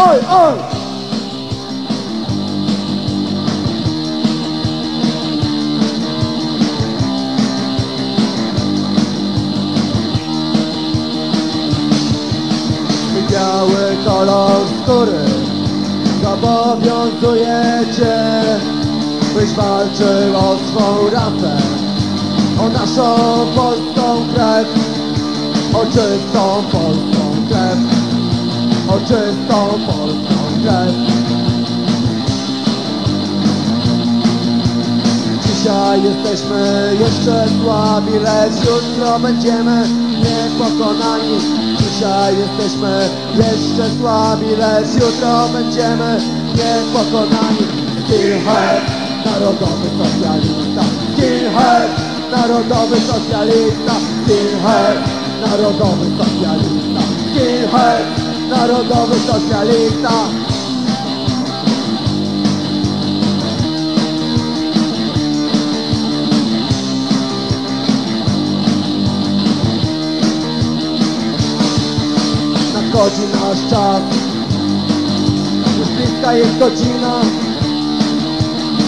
Oj! Biały kolor skóry zobowiązuje cię, byś walczył o swą rasę, o naszą polską krew, o czystą polską krew, o czystą polską krew. Dzisiaj jesteśmy jeszcze słabi, lecz jutro będziemy niepokonani. Dzisiaj jesteśmy jeszcze słabi, lecz jutro będziemy niepokonani. Skinhead, narodowy socjalista. Skinhead, narodowy socjalista. Skinhead, narodowy socjalista. Skinhead, narodowy socjalista. nadchodzi nasz czas. Już bliska jest godzina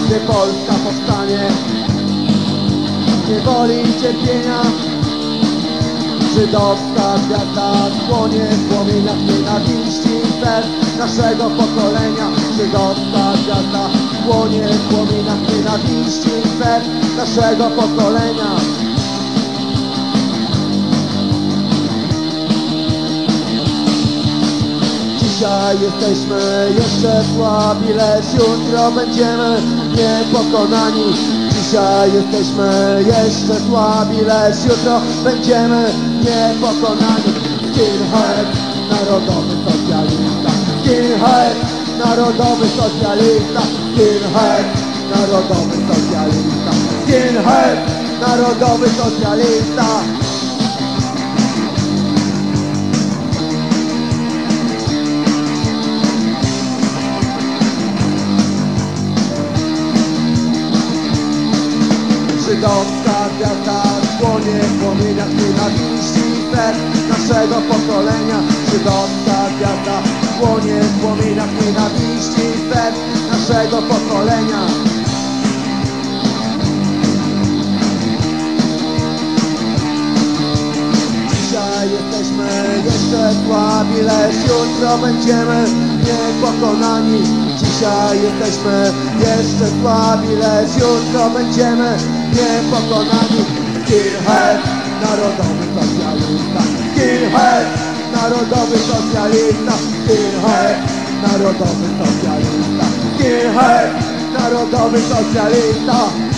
Gdy Polska powstanie. Z niewoli i cierpienia Żydowska gwiazda spłonie w płomieniach nienawiści serc naszego pokolenia Żydowska gwiazda spłonie w płomieniach nienawiści serc naszego pokolenia. Dzisiaj jesteśmy jeszcze słabi, lecz jutro będziemy niepokonani. Dzisiaj jesteśmy jeszcze słabi, lecz jutro będziemy niepokonani. Skinhead, narodowy socjalista. Skinhead, narodowy socjalista. Skinhead, narodowy socjalista. Skinhead, narodowy socjalista. Żydowska gwiazda płonie w płomieniach nienawiści serc naszego pokolenia. Żydowska gwiazda płonie w płomieniach nienawiści serc naszego pokolenia. Dzisiaj jesteśmy jeszcze słabi, lecz jutro będziemy niepokonani. Dzisiaj jesteśmy jeszcze słabi, lecz jutro będziemy niepokonani Skinhead, narodowy socjalista. Skinhead, narodowy socjalista. Skinhead, narodowy socjalista. Skinhead, narodowy socjalista